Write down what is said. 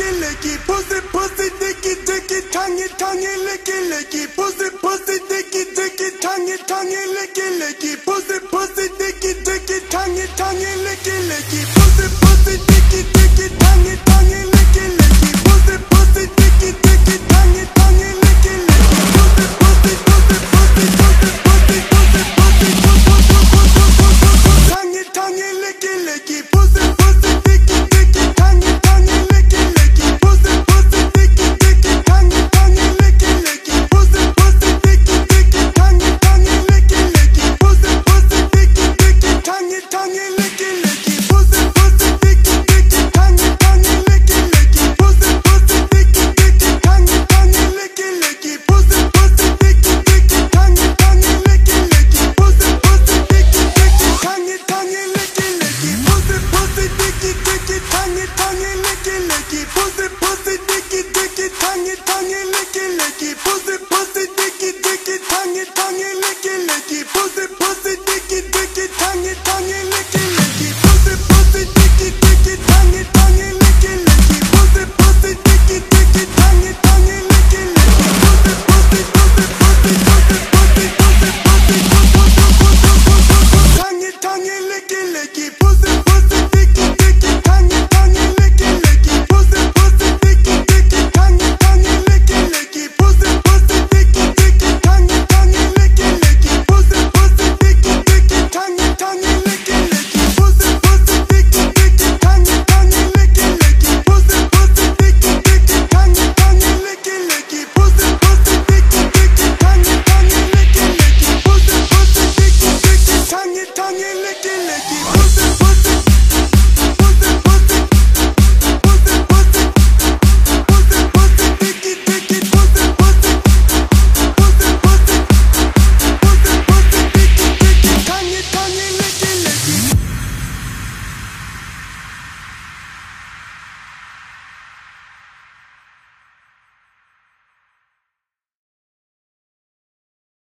licky licky, pussy pussy, dicky dicky, tonguey tonguey, licky licky, pussy pussy, dicky dicky, tonguey tonguey, licky licky, pussy pussy, dicky dicky, tonguey tonguey. pussy, pussy, dicky, dicky, tonguey, tonguey, licky, licky. Pussy, pussy, dicky, dicky, tonguey, tonguey, licky, licky. Pussy. lick it.